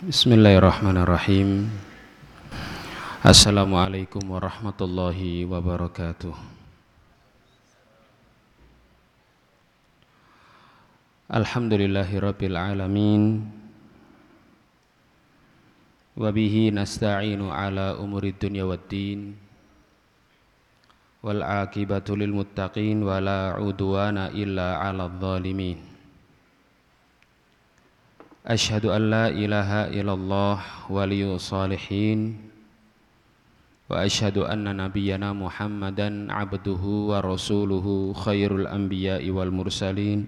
Bismillahirrahmanirrahim. Assalamualaikum warahmatullahi wabarakatuh. Alhamdulillahi alamin. Wabihi nasta'inu ala umuri dunya wad Wal akibatu lil muttaqin Wa la udwana illa ala zalimin أشهد أن لا إله إلا الله ولي الصالحين وأشهد أن نبينا محمدا عبده ورسوله خير الأنبياء والمرسلين.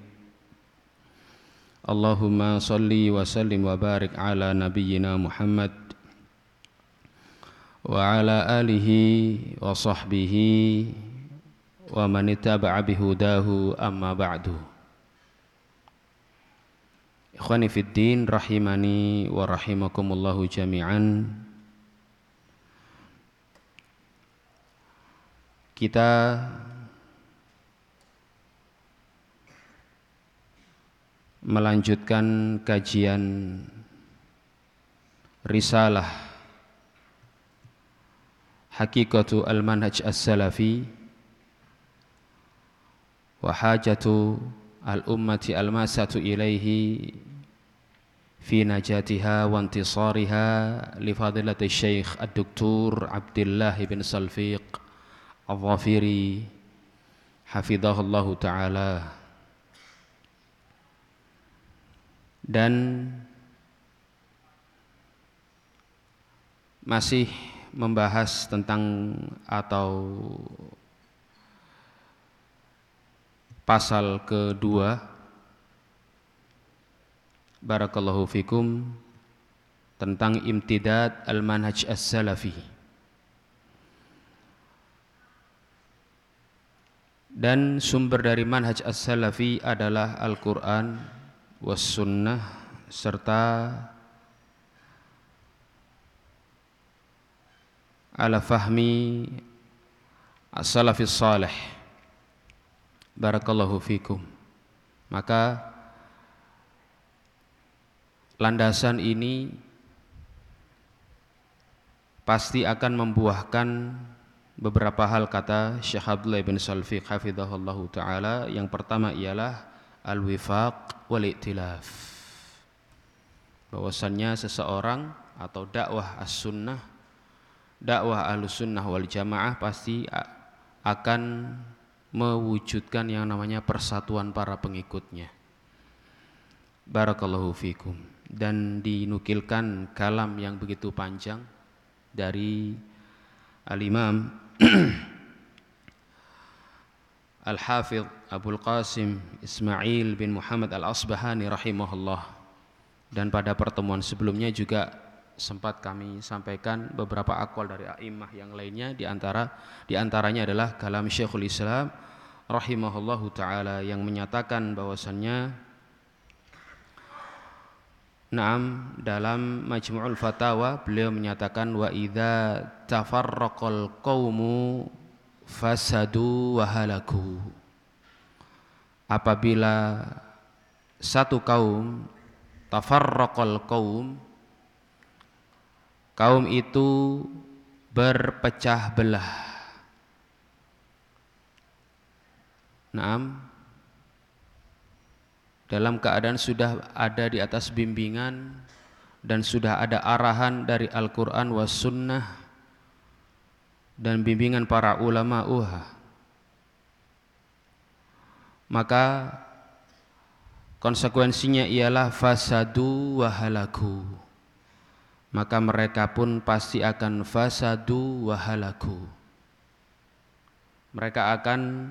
اللهم صل وسلم وبارك على نبينا محمد وعلى آله وصحبه ومن اتبع بهداه أما بعد. Ikhwani fiddin rahimani wa rahimakumullahu jami'an. Kita melanjutkan kajian risalah Hakikatu al-manhaj as-salafi wa hajatu al-ummati al-masatu ilaihi في نجاتها وانتصارها لفضيلة الشيخ الدكتور عبد الله بن سلفيق الظافري حفظه الله تعالى dan masih membahas tentang atau pasal kedua barakallahu fikum tentang imtidad al-manhaj as-salafi. Dan sumber dari manhaj as-salafi adalah Al-Quran was sunnah serta ala fahmi as-salafis salih. Barakallahu fikum. Maka landasan ini pasti akan membuahkan beberapa hal kata Syekh Abdullah bin Salfiq hafizahullah taala. Yang pertama ialah al-wifaq wal iktilaf bahwasannya seseorang atau dakwah as-sunnah dakwah al-sunnah wal jamaah pasti akan mewujudkan yang namanya persatuan para pengikutnya. Barakallahu fikum dan dinukilkan kalam yang begitu panjang dari Al-Imam Al-Hafidh Abdul Qasim Ismail bin Muhammad Al-Asbahani rahimahullah. Dan pada pertemuan sebelumnya juga sempat kami sampaikan beberapa akwal dari a'immah yang lainnya. Di antara di antaranya adalah kalam Syekhul Islam rahimahullahu taala yang menyatakan bahwasannya Naam dalam Majmu'ul Fatawa beliau menyatakan wa idza tafarraqal qaumu fasadu wa halaku. Apabila satu kaum tafarraqal kaum kaum itu berpecah belah. Naam dalam keadaan sudah ada di atas bimbingan dan sudah ada arahan dari Al-Quran was sunnah dan bimbingan para ulama uha maka konsekuensinya ialah fasadu wahalaku maka mereka pun pasti akan fasadu wahalaku mereka akan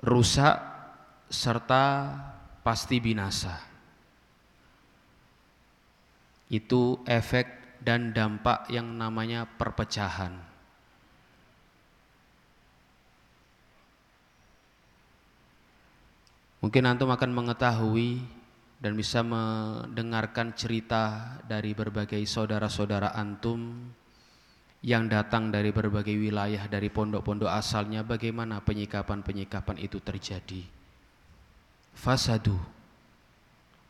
rusak serta pasti binasa. Itu efek dan dampak yang namanya perpecahan. Mungkin antum akan mengetahui dan bisa mendengarkan cerita dari berbagai saudara-saudara antum yang datang dari berbagai wilayah dari pondok-pondok asalnya bagaimana penyikapan-penyikapan itu terjadi fasadu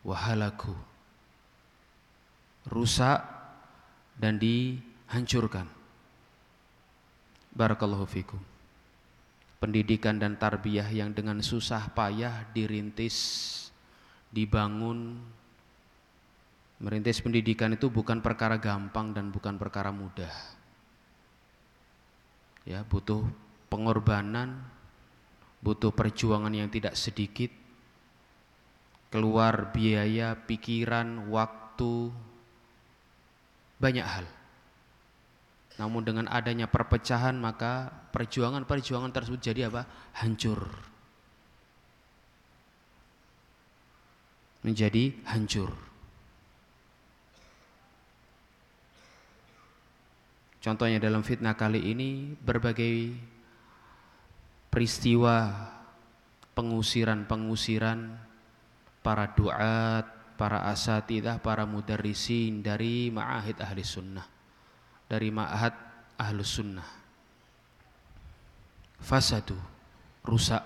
wahalaku rusak dan dihancurkan. Barakallahu fikum. Pendidikan dan tarbiyah yang dengan susah payah dirintis, dibangun. Merintis pendidikan itu bukan perkara gampang dan bukan perkara mudah. Ya, butuh pengorbanan, butuh perjuangan yang tidak sedikit, keluar biaya, pikiran, waktu, banyak hal. Namun dengan adanya perpecahan maka perjuangan-perjuangan tersebut jadi apa? Hancur. Menjadi hancur. Contohnya dalam fitnah kali ini berbagai peristiwa pengusiran-pengusiran para duat, para asatidah, para mudarrisin dari ma'ahid ahli sunnah. Dari ma'ahad ahlus sunnah. Fasadu rusak.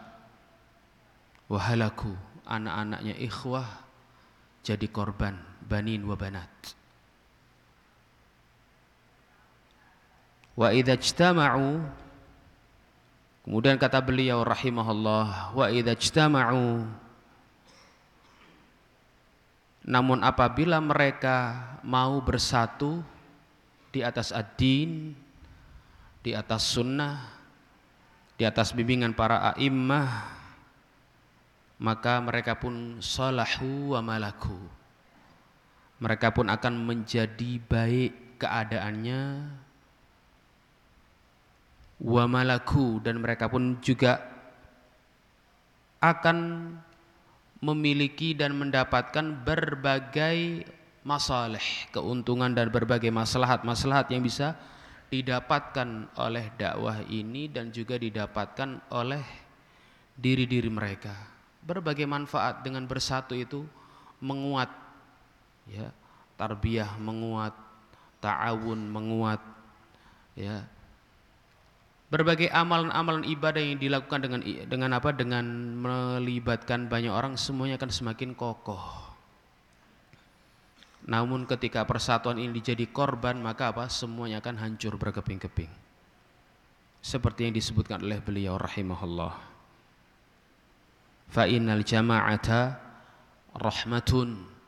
Wahalaku anak-anaknya ikhwah jadi korban banin wa banat. Wa idza ijtama'u kemudian kata beliau rahimahullah wa idza ijtama'u namun apabila mereka mau bersatu di atas ad-din, di atas sunnah, di atas bimbingan para a'immah, maka mereka pun salahu wa malaku. Mereka pun akan menjadi baik keadaannya wa malaku dan mereka pun juga akan memiliki dan mendapatkan berbagai masalah, keuntungan dan berbagai maslahat-maslahat yang bisa didapatkan oleh dakwah ini dan juga didapatkan oleh diri-diri mereka. Berbagai manfaat dengan bersatu itu menguat ya, tarbiyah menguat, ta'awun menguat ya. Berbagai amalan-amalan ibadah yang dilakukan dengan dengan apa? Dengan melibatkan banyak orang semuanya akan semakin kokoh namun ketika persatuan ini jadi korban maka apa? Semuanya akan hancur berkeping-keping. Seperti yang disebutkan oleh beliau rahimahullah. Fa innal jama'ata rahmatun.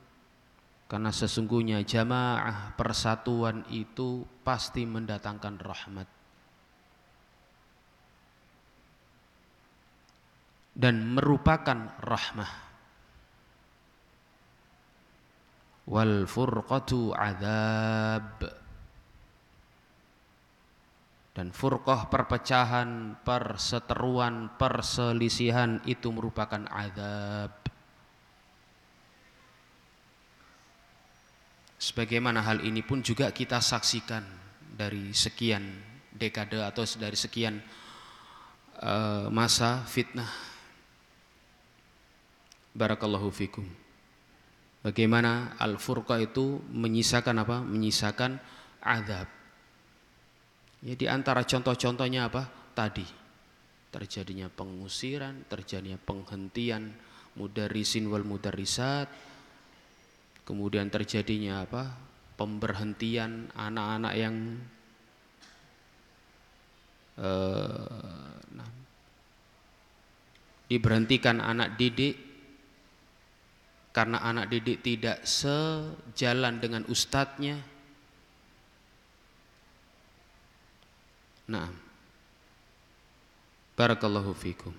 Karena sesungguhnya jamaah persatuan itu pasti mendatangkan rahmat. Dan merupakan rahmah wal furqatu adzab dan furqah perpecahan, perseteruan, perselisihan itu merupakan azab. Sebagaimana hal ini pun juga kita saksikan dari sekian dekade atau dari sekian uh, masa fitnah. Barakallahu fikum. Bagaimana al-furqa itu menyisakan apa? Menyisakan azab. Ya di antara contoh-contohnya apa? Tadi terjadinya pengusiran, terjadinya penghentian mudarisin wal mudarisat. Kemudian terjadinya apa? Pemberhentian anak-anak yang eh, nah, diberhentikan anak didik karena anak didik tidak sejalan dengan ustadznya. Nah, barakallahu fikum.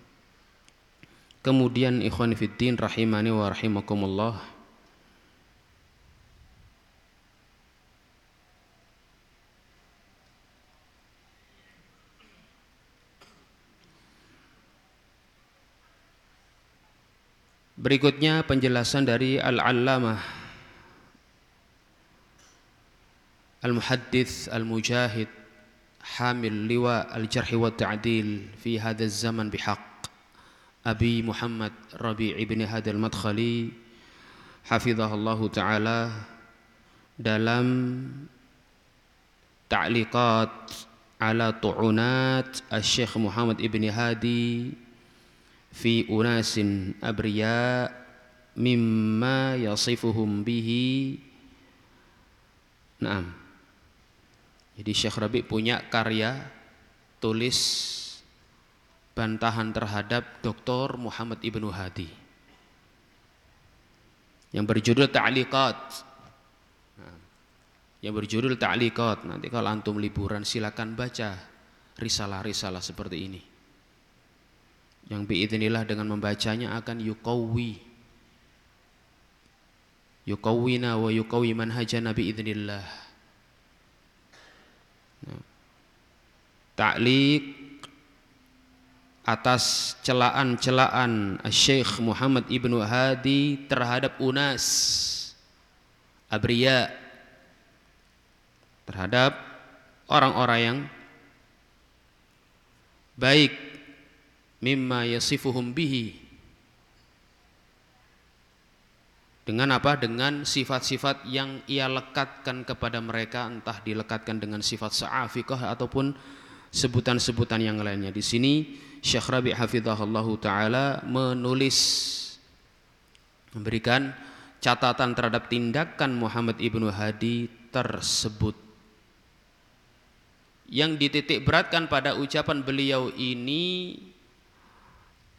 Kemudian ikhwan fiddin rahimani wa rahimakumullah. Berikutnya penjelasan dari Al-Allamah Al-Muhaddith Al-Mujahid Hamil Liwa Al-Jarhi wa Ta'dil fi hadha zaman bihaq Abi Muhammad Rabi' ibn Hadal Madkhali Hafizahullah Ta'ala dalam ta'liqat ala tu'unat Al-Syekh Muhammad ibn Hadi fi unasin abriya mimma yasifuhum bihi Nah, jadi Syekh Rabi punya karya tulis bantahan terhadap Dr. Muhammad Ibnu Hadi yang berjudul Ta'liqat. Yang berjudul Ta'liqat. Nanti kalau antum liburan silakan baca risalah-risalah seperti ini. Yang biidznillah dengan membacanya akan yuqawwi. Yuqawwina wa yuqawwi manhajana biidznillah. Nah, Ta'liq atas celaan-celaan Syekh Muhammad Ibnu Hadi terhadap unas abriya terhadap orang-orang yang baik mimma yasifuhum bihi. Dengan apa? Dengan sifat-sifat yang ia lekatkan kepada mereka entah dilekatkan dengan sifat sa'afiqah ataupun sebutan-sebutan yang lainnya. Di sini Syekh Rabi Hafizahullah Ta'ala menulis memberikan catatan terhadap tindakan Muhammad Ibnu Hadi tersebut. Yang dititik beratkan pada ucapan beliau ini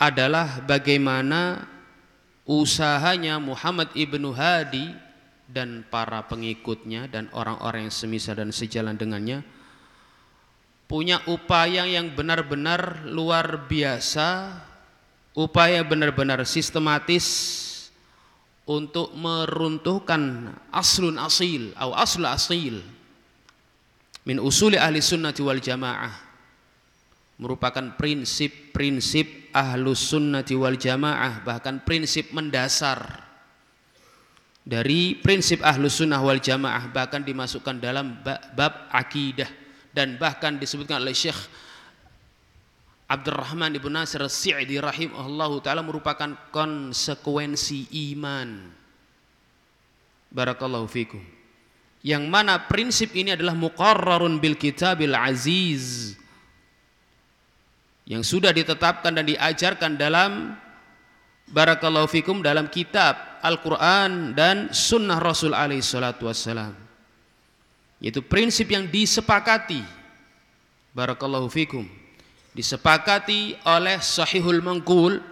adalah bagaimana usahanya Muhammad Ibnu Hadi dan para pengikutnya dan orang-orang yang semisal dan sejalan dengannya punya upaya yang benar-benar luar biasa, upaya benar-benar sistematis untuk meruntuhkan aslun asil atau asil min usuli ahli sunnati wal jamaah merupakan prinsip-prinsip ahlus sunnati wal jamaah bahkan prinsip mendasar dari prinsip ahlus sunnah wal jamaah bahkan dimasukkan dalam bab akidah dan bahkan disebutkan oleh Syekh Abdurrahman Ibn Nasir As-Si'di rahimahullahu taala merupakan konsekuensi iman. Barakallahu fikum. Yang mana prinsip ini adalah muqarrarun bil kitabil aziz yang sudah ditetapkan dan diajarkan dalam barakallahu fikum dalam kitab Al-Qur'an dan sunnah Rasul alaihi salatu wassalam. Yaitu prinsip yang disepakati. Barakallahu fikum. Disepakati oleh sahihul mangkul.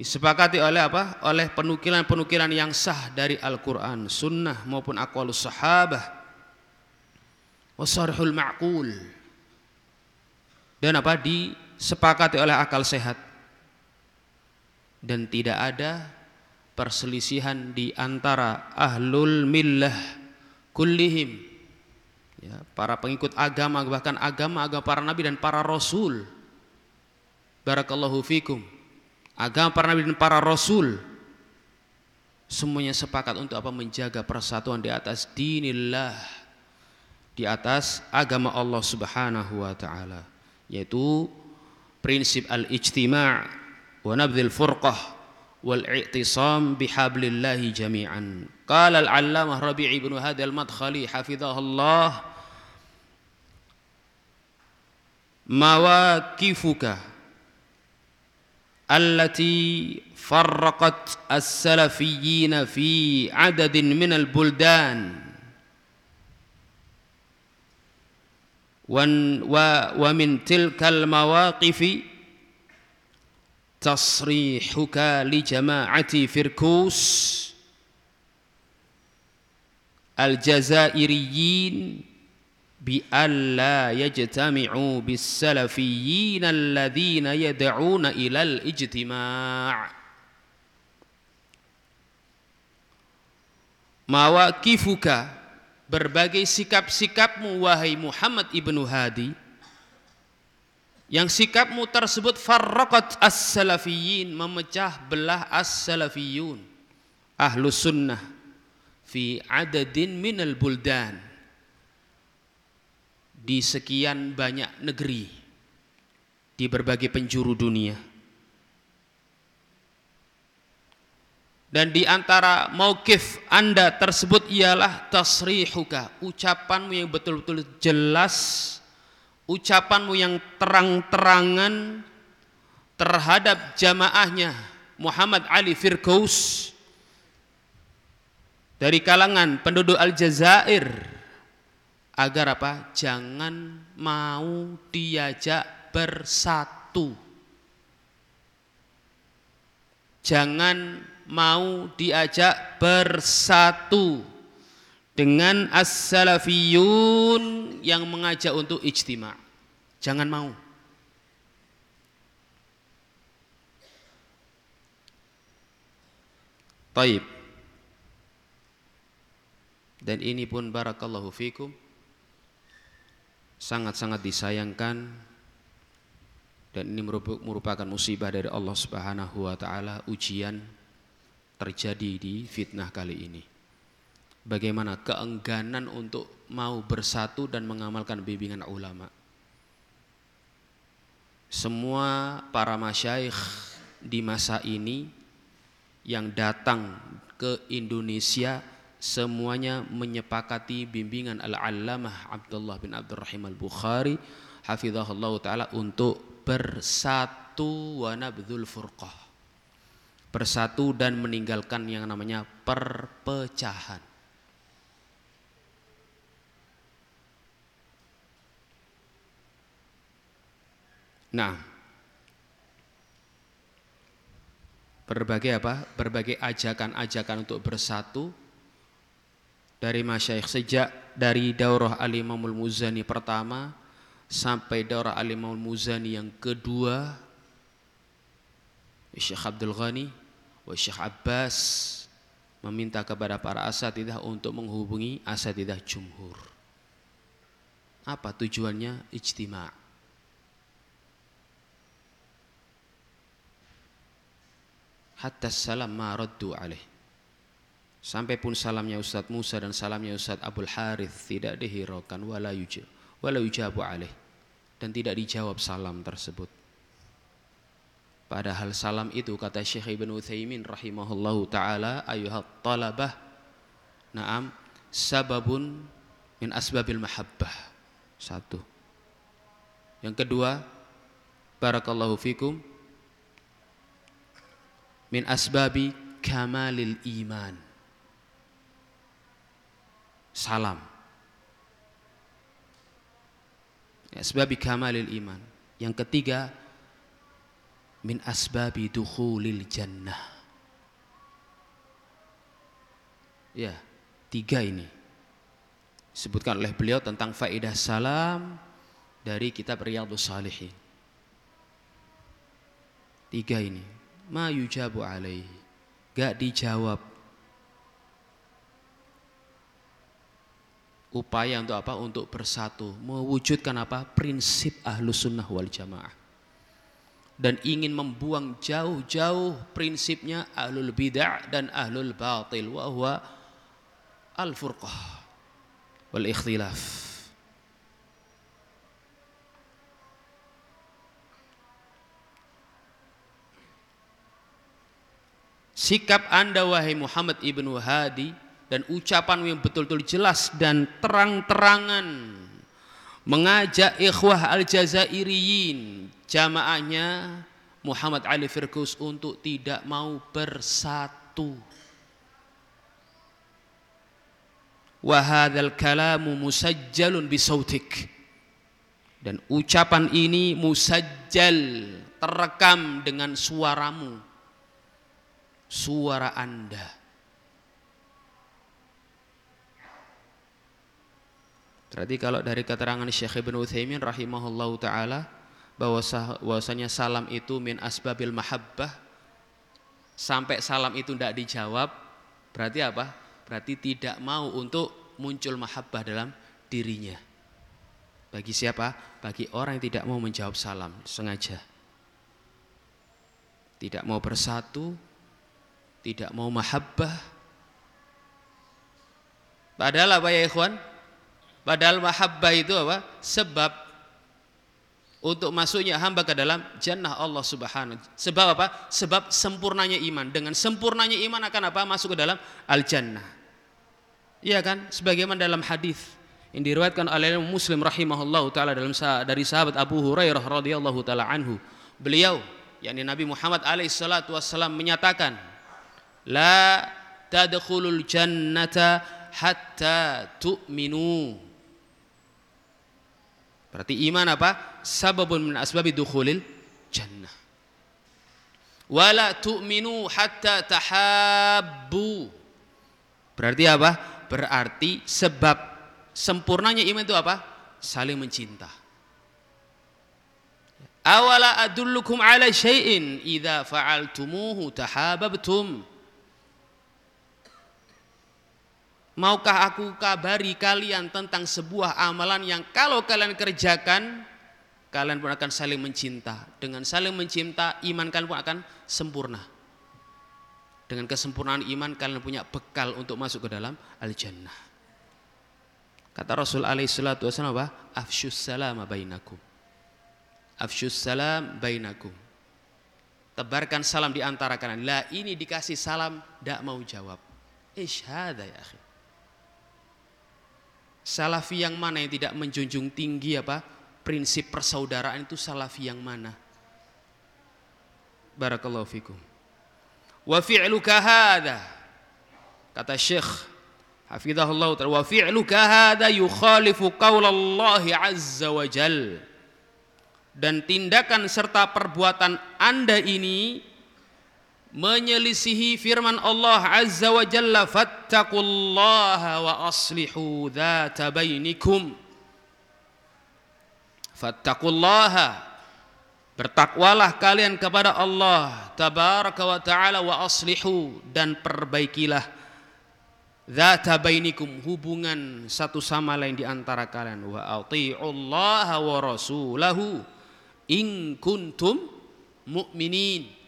Disepakati oleh apa? Oleh penukilan-penukilan yang sah dari Al-Quran, sunnah maupun akwalus sahabah. Wasarihul ma'kul. Dan apa? Disepakati oleh akal sehat. Dan tidak ada perselisihan di antara ahlul millah kullihim. Ya, para pengikut agama bahkan agama agama para nabi dan para rasul. Barakallahu fikum. Agama para nabi dan para rasul. Semuanya sepakat untuk apa? Menjaga persatuan di atas dinillah. Di atas agama Allah Subhanahu wa taala yaitu prinsip al-ijtima' wa nabdhil furqah والاعتصام بحبل الله جميعا قال العلامة ربيع بن هذا المدخلي حفظه الله مواقفك التي فرقت السلفيين في عدد من ومن تلك المواقف تصريحك لجماعة فركوس الجزائريين بألا يجتمعوا بالسلفيين الذين يدعون إلى الاجتماع. مواقفك berbagai sikap-sikapmu wahai Muhammad ibnu Hadi yang sikapmu tersebut farraqat as-salafiyin memecah belah as-salafiyun ahlu sunnah fi adadin minal buldan di sekian banyak negeri di berbagai penjuru dunia dan di antara maukif anda tersebut ialah tasrihuka ucapanmu yang betul-betul jelas ucapanmu yang terang-terangan terhadap jamaahnya Muhammad Ali Firkaus dari kalangan penduduk Aljazair agar apa? Jangan mau diajak bersatu. Jangan mau diajak bersatu dengan as-salafiyun yang mengajak untuk ijtima. Jangan mau. Taib. Dan ini pun barakallahu fikum sangat-sangat disayangkan dan ini merupakan musibah dari Allah Subhanahu wa taala ujian terjadi di fitnah kali ini. Bagaimana keengganan untuk mau bersatu dan mengamalkan bimbingan ulama. Semua para masyayikh di masa ini yang datang ke Indonesia semuanya menyepakati bimbingan Al-Allamah Abdullah bin Abdurrahim Al-Bukhari hafizahullah taala untuk bersatu wa nabdzul furqah. Bersatu dan meninggalkan yang namanya perpecahan. Nah, berbagai apa? Berbagai ajakan-ajakan untuk bersatu dari masyayikh sejak dari daurah Al-Imamul Muzani pertama sampai daurah Al-Imamul Muzani yang kedua Syekh Abdul Ghani wa Syekh Abbas meminta kepada para asatidah untuk menghubungi asatidah jumhur. Apa tujuannya? Ijtima' hatta salam ma raddu alaih. Sampai pun salamnya Ustaz Musa dan salamnya Ustaz Abdul Harith tidak dihiraukan wala yujab wala yujabu alaih dan tidak dijawab salam tersebut. Padahal salam itu kata Syekh Ibn Uthaymin rahimahullahu taala ayuhat talabah na'am sababun min asbabil mahabbah. Satu. Yang kedua, barakallahu fikum min asbabi kamalil iman. Salam. Asbabi kamalil iman. Yang ketiga min asbabi dukhulil jannah. Ya, tiga ini. Sebutkan oleh beliau tentang faedah salam dari kitab Riyadhus Salihin. Tiga ini. Ma yujabu alaih gak dijawab. Upaya untuk apa? Untuk bersatu. Mewujudkan apa? Prinsip ahlu sunnah wal jamaah dan ingin membuang jauh-jauh prinsipnya ahlul bid'ah dan ahlul batil wa huwa al furqah wal ikhtilaf. Sikap anda wahai Muhammad ibnu Hadi dan ucapan yang betul-betul jelas dan terang-terangan mengajak ikhwah al-jazairiyin jamaahnya Muhammad Ali Firkus untuk tidak mau bersatu. Wahadal kalamu musajjalun bisautik dan ucapan ini musajjal terekam dengan suaramu. Suara Anda. Berarti kalau dari keterangan Syekh Ibn Uthaymin rahimahullah ta'ala bahwasanya salam itu min asbabil mahabbah sampai salam itu tidak dijawab berarti apa? Berarti tidak mau untuk muncul mahabbah dalam dirinya. Bagi siapa? Bagi orang yang tidak mau menjawab salam sengaja. Tidak mau bersatu, tidak mau mahabbah. Padahal apa ya ikhwan? Padahal mahabbah itu apa? Sebab untuk masuknya hamba ke dalam jannah Allah Subhanahu. Sebab apa? Sebab sempurnanya iman. Dengan sempurnanya iman akan apa? Masuk ke dalam al jannah. Iya kan? Sebagaimana dalam hadis yang diriwayatkan oleh Muslim rahimahullah taala dalam dari sahabat Abu Hurairah radhiyallahu taala anhu. Beliau yakni Nabi Muhammad alaihi salatu wasallam menyatakan la tadkhulul jannata hatta tu'minu. Berarti iman apa? Sababun min asbabi dukhulil jannah. Wala tu'minu hatta tahabbu. Berarti apa? Berarti sebab sempurnanya iman itu apa? Saling mencinta. Awala adullukum ala syai'in idza fa'altumuhu tahabbtum. Maukah aku kabari kalian tentang sebuah amalan yang kalau kalian kerjakan kalian pun akan saling mencinta. Dengan saling mencinta iman kalian pun akan sempurna. Dengan kesempurnaan iman kalian punya bekal untuk masuk ke dalam al-jannah. Kata Rasul alaihi salatu wasallam apa? Afsyus salam bainakum. Afsyus salam bainakum. Tebarkan salam di antara kalian. Lah ini dikasih salam tidak mau jawab. Ish ya akhi. Salafi yang mana yang tidak menjunjung tinggi apa? Prinsip persaudaraan itu salafi yang mana? Barakallahu fikum. Wa fi'luka hadha. Kata Syekh Hafizahullah ta'ala wa fi'luka hadha yukhalifu qaulallahi azza wa jal. Dan tindakan serta perbuatan Anda ini menyelisihi firman Allah Azza wa Jalla fattaqullaha wa aslihu dhata bainikum. Fattaqullaha bertakwalah kalian kepada Allah tabaraka wa taala wa aslihu dan perbaikilah dhata bainikum hubungan satu sama lain di antara kalian. Wa atiullaha wa rasulahu in kuntum mu'minin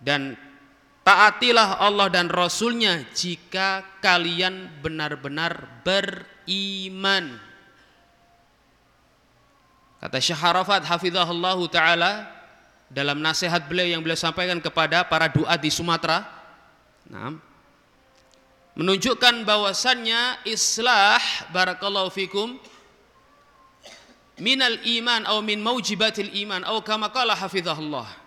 dan taatilah Allah dan Rasulnya jika kalian benar-benar beriman. Kata Syekh Harafat hafizahullah taala dalam nasihat beliau yang beliau sampaikan kepada para doa di Sumatera. Nah, menunjukkan bahwasannya islah barakallahu fikum minal iman atau min maujibatil iman atau kama qala hafizahullah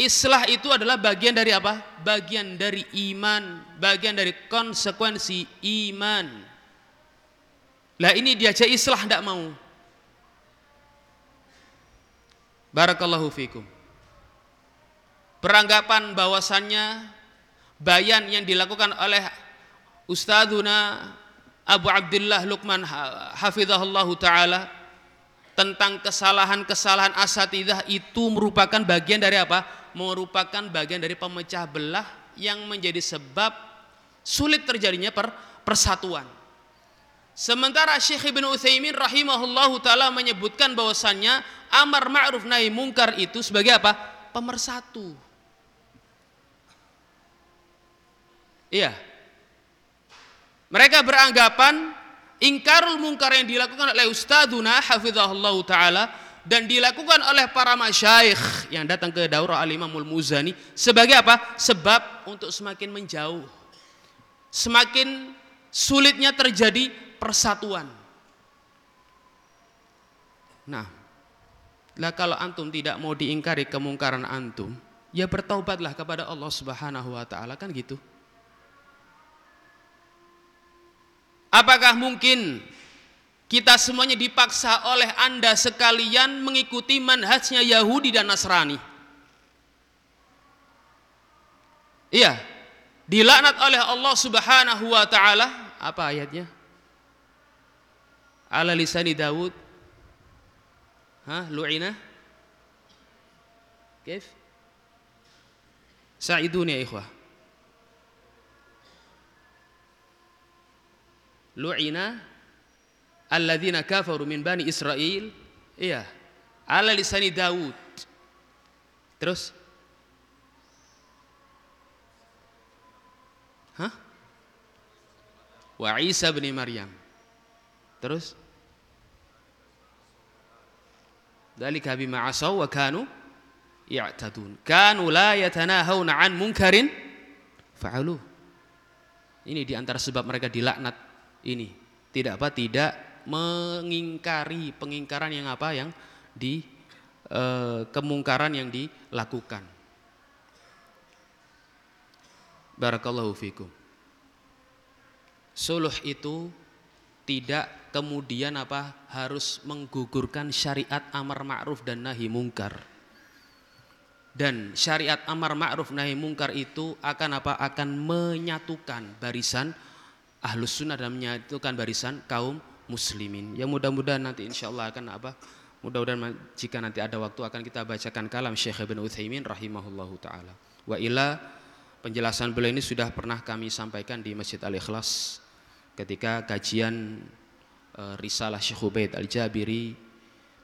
Islah itu adalah bagian dari apa? Bagian dari iman, bagian dari konsekuensi iman. Lah ini diajak islah tidak mau. Barakallahu fikum. Peranggapan bahwasannya bayan yang dilakukan oleh Ustadzuna Abu Abdullah Luqman hafizahullahu taala tentang kesalahan-kesalahan asatidah itu merupakan bagian dari apa? merupakan bagian dari pemecah belah yang menjadi sebab sulit terjadinya per persatuan. Sementara Syekh Ibn Utsaimin rahimahullahu taala menyebutkan bahwasannya amar ma'ruf nahi mungkar itu sebagai apa? Pemersatu. Iya. Mereka beranggapan ingkarul mungkar yang dilakukan oleh ustadzuna hafizahullahu taala dan dilakukan oleh para masyayikh yang datang ke daurah al-imamul muzani sebagai apa? sebab untuk semakin menjauh semakin sulitnya terjadi persatuan nah lah kalau antum tidak mau diingkari kemungkaran antum ya bertaubatlah kepada Allah subhanahu wa ta'ala kan gitu apakah mungkin kita semuanya dipaksa oleh Anda sekalian mengikuti manhajnya Yahudi dan Nasrani. Iya, dilaknat oleh Allah Subhanahu wa taala. Apa ayatnya? Ala lisani Daud. Hah, lu'ina? Kif? Sa'iduni ya ikhwah. Lu'ina alladzina kafaru min bani Israel iya ala lisani Daud terus Hah? Wa Isa bin Maryam. Terus? Dalika bima asaw wa kanu ya'tadun. Kanu la yatanahawna an munkarin fa'alu. Ini di antara sebab mereka dilaknat ini. Tidak apa? Tidak mengingkari pengingkaran yang apa yang di e, kemungkaran yang dilakukan. Barakallahu fikum. Suluh itu tidak kemudian apa harus menggugurkan syariat amar ma'ruf dan nahi mungkar. Dan syariat amar ma'ruf nahi mungkar itu akan apa? Akan menyatukan barisan ahlus sunnah dan menyatukan barisan kaum muslimin. Ya mudah-mudahan nanti insya Allah akan apa? Mudah-mudahan jika nanti ada waktu akan kita bacakan kalam Syekh Ibn Uthaymin rahimahullahu taala. Wa ila penjelasan beliau ini sudah pernah kami sampaikan di Masjid Al-Ikhlas ketika kajian uh, risalah Syekh Ubaid Al-Jabiri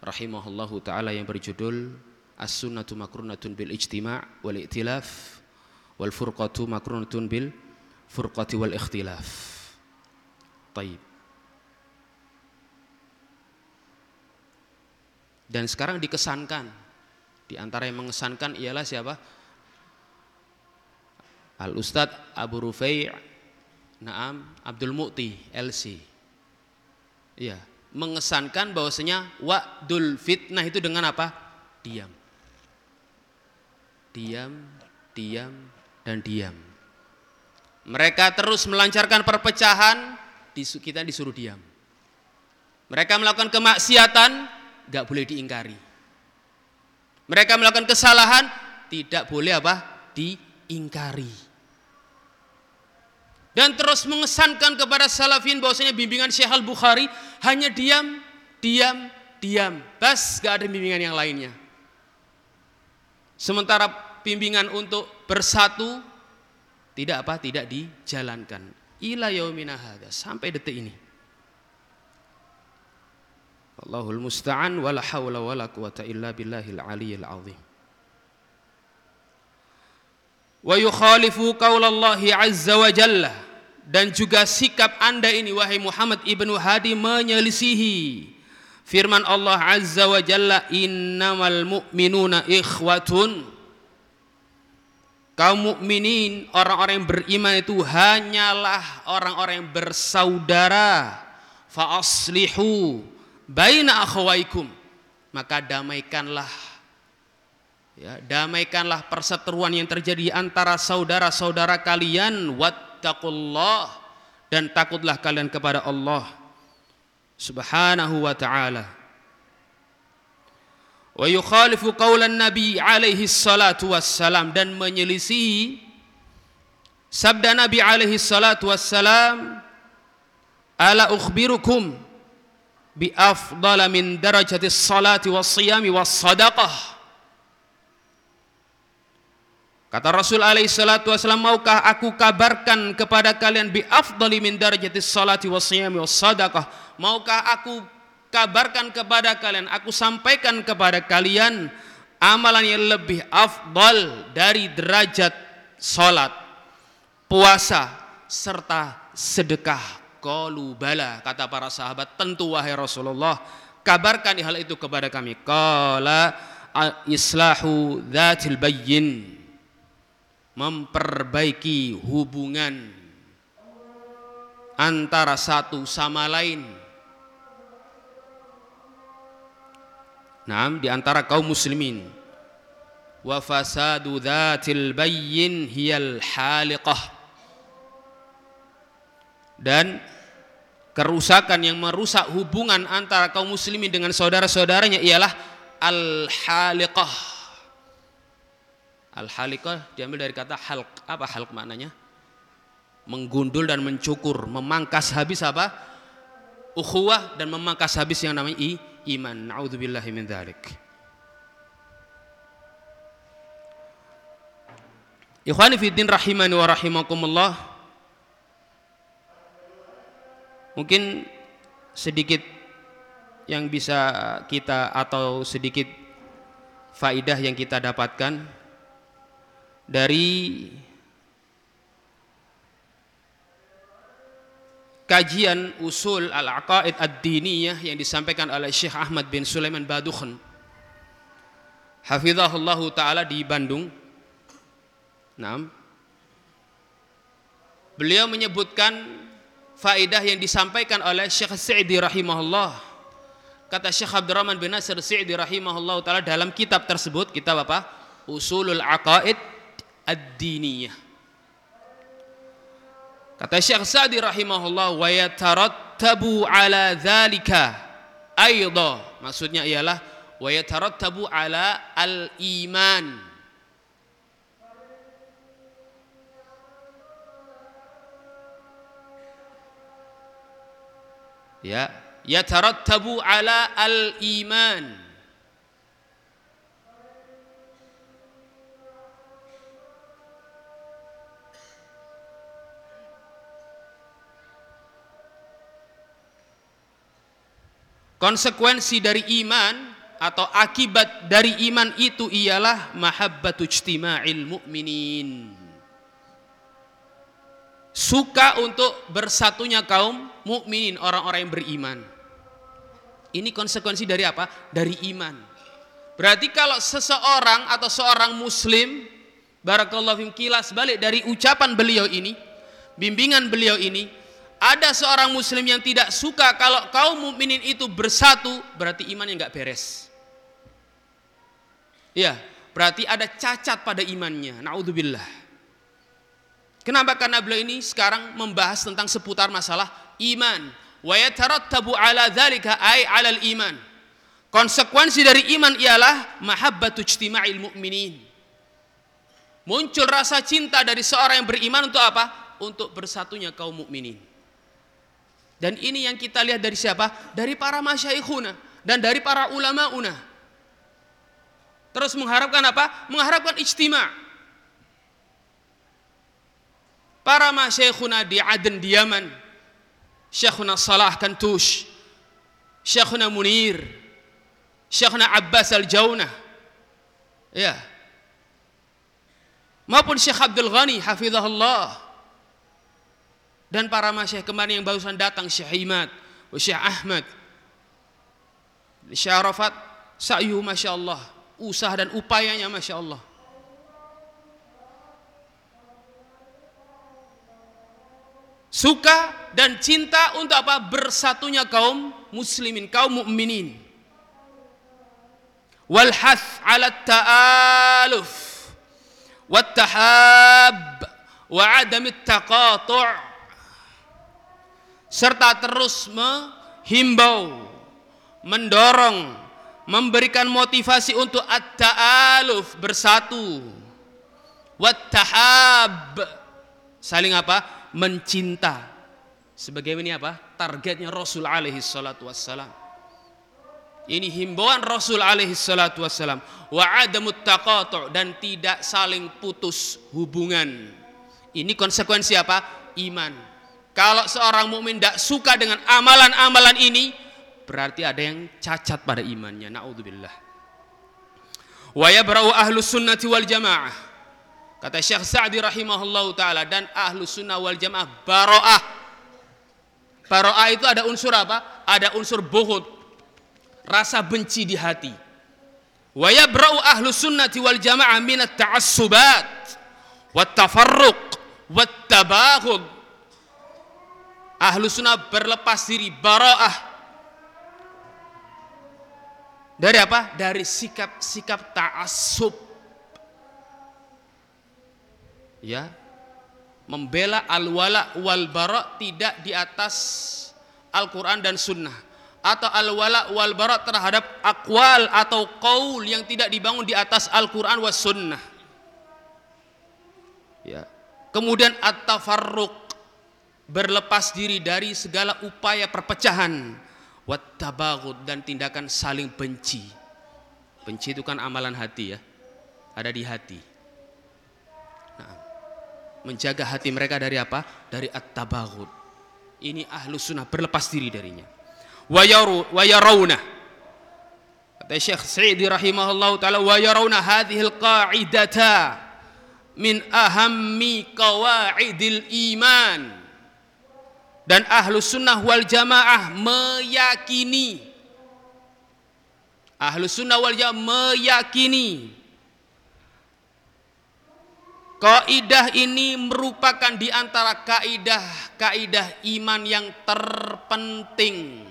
rahimahullahu taala yang berjudul As-sunnatu makrunatun bil ijtima' wal i'tilaf wal furqatu makrunatun bil furqati wal ikhtilaf. Taib. Dan sekarang dikesankan di antara yang mengesankan ialah siapa? Al Ustadz Abu Rufai' Naam Abdul Mu'ti LC. Iya, mengesankan bahwasanya wa'dul fitnah itu dengan apa? Diam. Diam, diam dan diam. Mereka terus melancarkan perpecahan, kita disuruh diam. Mereka melakukan kemaksiatan, gak boleh diingkari. Mereka melakukan kesalahan, tidak boleh apa? Diingkari dan terus mengesankan kepada salafin bahwasanya bimbingan Syekh Al-Bukhari hanya diam, diam, diam. Bas gak ada bimbingan yang lainnya. Sementara bimbingan untuk bersatu tidak apa? Tidak dijalankan. Ila yaumina hadha, sampai detik ini. Allahul musta'an wala hawla wala quwata illa billahil aliyyil azim. Wa yukhalifu qaulallahi azza wa jalla dan juga sikap anda ini wahai Muhammad ibnu Hadi menyelisihi firman Allah Azza wa Jalla innamal mu'minuna ikhwatun kaum mukminin orang-orang yang beriman itu hanyalah orang-orang yang bersaudara. Fa aslihu baina akhawaikum. Maka damaikanlah ya damaikanlah perseteruan yang terjadi antara saudara-saudara kalian. Wat wattaqullah dan takutlah kalian kepada Allah subhanahu wa ta'ala wa yukhalifu qawlan nabi alaihi salatu wassalam dan menyelisihi sabda nabi alaihi salatu wassalam ala ukhbirukum bi afdala min darajati salati was siyami was sadaqah Kata Rasul alaihi salatu wasallam, maukah aku kabarkan kepada kalian bi afdali min darajatis salati wassiyami wassadaqah? Maukah aku kabarkan kepada kalian, aku sampaikan kepada kalian amalan yang lebih afdal dari derajat salat, puasa serta sedekah. Qalu bala kata para sahabat, tentu wahai Rasulullah, kabarkan hal itu kepada kami. Qala islahu dzatil bayyin memperbaiki hubungan antara satu sama lain. Nah, di antara kaum muslimin. Wa fasadu dzatil bayyin hiyal haliqah. Dan kerusakan yang merusak hubungan antara kaum muslimin dengan saudara-saudaranya ialah al-haliqah Al halikah diambil dari kata halq. Apa halq maknanya? Menggundul dan mencukur, memangkas habis apa? Ukhuwah dan memangkas habis yang namanya i, iman. Nauzubillahi min dzalik. Ikhwani fi din rahimani wa rahimakumullah. Mungkin sedikit yang bisa kita atau sedikit faidah yang kita dapatkan dari kajian usul al-aqaid ad-diniyah yang disampaikan oleh Syekh Ahmad bin Sulaiman Badukhan hafizahullah taala di Bandung. Nah, beliau menyebutkan faidah yang disampaikan oleh Syekh Sa'idi rahimahullah. Kata Syekh Abdurrahman bin Nasir Sa'idi rahimahullah taala dalam kitab tersebut, kitab apa? Usulul Aqaid ad-diniyah. Kata Syekh Sa'di rahimahullah wa yatarattabu ala dzalika aidha. Maksudnya ialah wa yatarattabu ala al-iman. Ya, yatarattabu ala al-iman. Konsekuensi dari iman atau akibat dari iman itu ialah mahabbatu ijtima'il mu'minin. Suka untuk bersatunya kaum mukminin, orang-orang yang beriman. Ini konsekuensi dari apa? Dari iman. Berarti kalau seseorang atau seorang muslim barakallahu kilas balik dari ucapan beliau ini, bimbingan beliau ini, ada seorang muslim yang tidak suka kalau kaum mukminin itu bersatu, berarti imannya nggak beres. Ya, berarti ada cacat pada imannya. Naudzubillah. Kenapa? Karena beliau ini sekarang membahas tentang seputar masalah iman. Wa yatarattabu ala dzalika ay ala iman. Konsekuensi dari iman ialah mahabbatu ijtima'il mu'minin. Muncul rasa cinta dari seorang yang beriman untuk apa? Untuk bersatunya kaum mukminin. Dan ini yang kita lihat dari siapa? Dari para masyaikhuna dan dari para ulama una. Terus mengharapkan apa? Mengharapkan ijtima. Para masyaikhuna di Aden di Yaman. Syekhuna Salah Kantush. Syekhuna Munir. Syekhuna Abbas Al-Jaunah. Ya. Maupun Syekh Abdul Ghani hafizahullah dan para masyayikh kemarin yang barusan datang Syekh Imad, Syekh Ahmad, Syekh Arafat, sa'yu Masya Allah, usaha dan upayanya Masya Allah. Suka dan cinta untuk apa? Bersatunya kaum muslimin, kaum mukminin. Walhath ala ta'aluf wa tahab wa taqatu' serta terus menghimbau, mendorong, memberikan motivasi untuk at-ta'aluf bersatu. Wat-tahab saling apa? mencinta. Sebagai ini apa? Targetnya Rasul alaihi salatu wassalam. Ini himbauan Rasul alaihi salatu wassalam. Wa adamut taqatu' dan tidak saling putus hubungan. Ini konsekuensi apa? Iman kalau seorang mukmin tidak suka dengan amalan-amalan ini, berarti ada yang cacat pada imannya. Naudzubillah. Wa yabra'u ahlu sunnati wal jamaah. Kata Syekh Sa'di rahimahullahu taala dan ahlu sunnah wal jamaah baro'ah. Baro'ah itu ada unsur apa? Ada unsur buhud. Rasa benci di hati. Wa yabra'u ahlu sunnati wal jamaah minat ta'assubat. Wat tafarruq. Wat tabaghud ahlu sunnah berlepas diri baro'ah dari apa? dari sikap-sikap ta'asub ya. Membela al-wala wal bara tidak di atas Al-Quran dan Sunnah. Atau al-wala wal bara terhadap akwal atau qaul yang tidak dibangun di atas Al-Quran was Sunnah. Ya. Kemudian at-tafarruq berlepas diri dari segala upaya perpecahan wattabaghud dan tindakan saling benci. Benci itu kan amalan hati ya. Ada di hati. Nah, menjaga hati mereka dari apa? Dari at-tabaghud. Ini ahlu sunnah berlepas diri darinya. Wa yarawna. Kata Syekh Sa'idi rahimahullah taala wa yarawna hadhil qa'idata min ahammi qawaidil iman dan ahlu sunnah wal jamaah meyakini. Ahlu sunnah wal jamaah meyakini. Kaidah ini merupakan di antara kaidah-kaidah iman yang terpenting.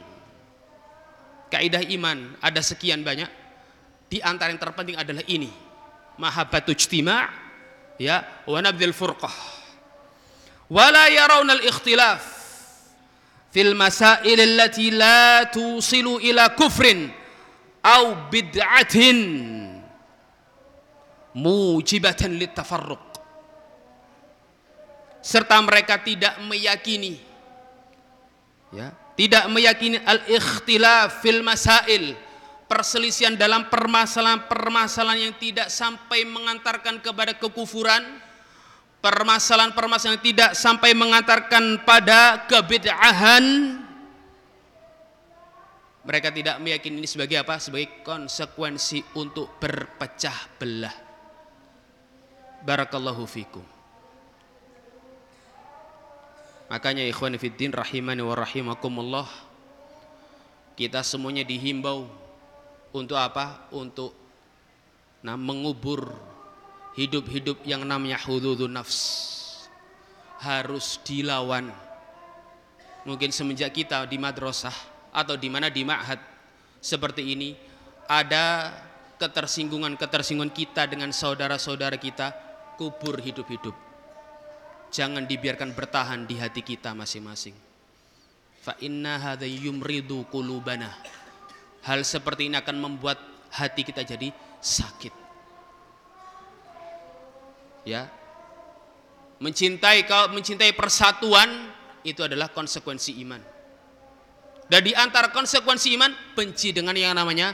Kaidah iman ada sekian banyak. Di antara yang terpenting adalah ini. Mahabbatu ijtima' ya wa nabdil furqah. Wala yarawna al-ikhtilaf fil masail allati la tusilu ila kufrin au bid'atin mujibatan litafarruq serta mereka tidak meyakini ya tidak meyakini al-ikhtilaf fil masail perselisihan dalam permasalahan-permasalahan yang tidak sampai mengantarkan kepada kekufuran permasalahan-permasalahan tidak sampai mengantarkan pada kebid'ahan mereka tidak meyakini ini sebagai apa? Sebagai konsekuensi untuk berpecah belah. Barakallahu fikum. Makanya ikhwan fiddin rahimani wa rahimakumullah kita semuanya dihimbau untuk apa? Untuk nah, mengubur hidup-hidup yang namanya hududun nafs. Harus dilawan. Mungkin semenjak kita di madrasah atau di mana di ma'had seperti ini ada ketersinggungan-ketersinggungan kita dengan saudara-saudara kita kubur hidup-hidup. Jangan dibiarkan bertahan di hati kita masing-masing. Fa inna yumridu qulubana Hal seperti ini akan membuat hati kita jadi sakit. Ya. Mencintai kau mencintai persatuan itu adalah konsekuensi iman. Dan di antara konsekuensi iman benci dengan yang namanya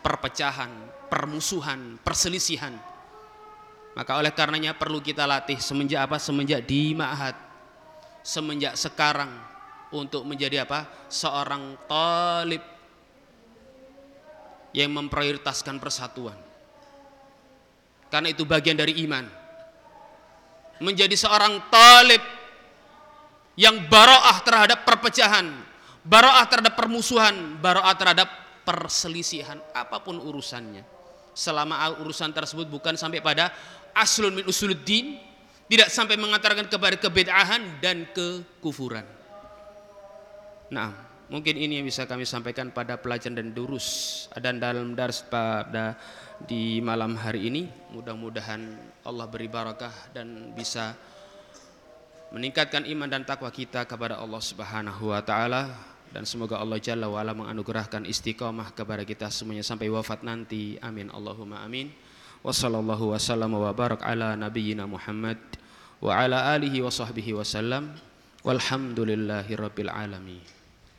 perpecahan, permusuhan, perselisihan. Maka oleh karenanya perlu kita latih semenjak apa? Semenjak di ma'had. Semenjak sekarang untuk menjadi apa? Seorang talib yang memprioritaskan persatuan. Karena itu bagian dari iman. Menjadi seorang talib yang baroah terhadap perpecahan, baroah terhadap permusuhan, baroah terhadap perselisihan, apa pun urusannya. Selama urusan tersebut bukan sampai pada aslun min usuluddin, tidak sampai mengantarkan kepada kebedaan dan kekufuran. Nah, Mungkin ini yang bisa kami sampaikan pada pelajaran dan durus dan dalam dars pada di malam hari ini. Mudah-mudahan Allah beri barakah dan bisa meningkatkan iman dan takwa kita kepada Allah Subhanahu wa taala dan semoga Allah Jalla wa ala menganugerahkan istiqamah kepada kita semuanya sampai wafat nanti. Amin Allahumma amin. Wassallallahu wasallam wa barak ala nabiyyina Muhammad wa ala alihi wa sahbihi wasallam. Walhamdulillahi alamin.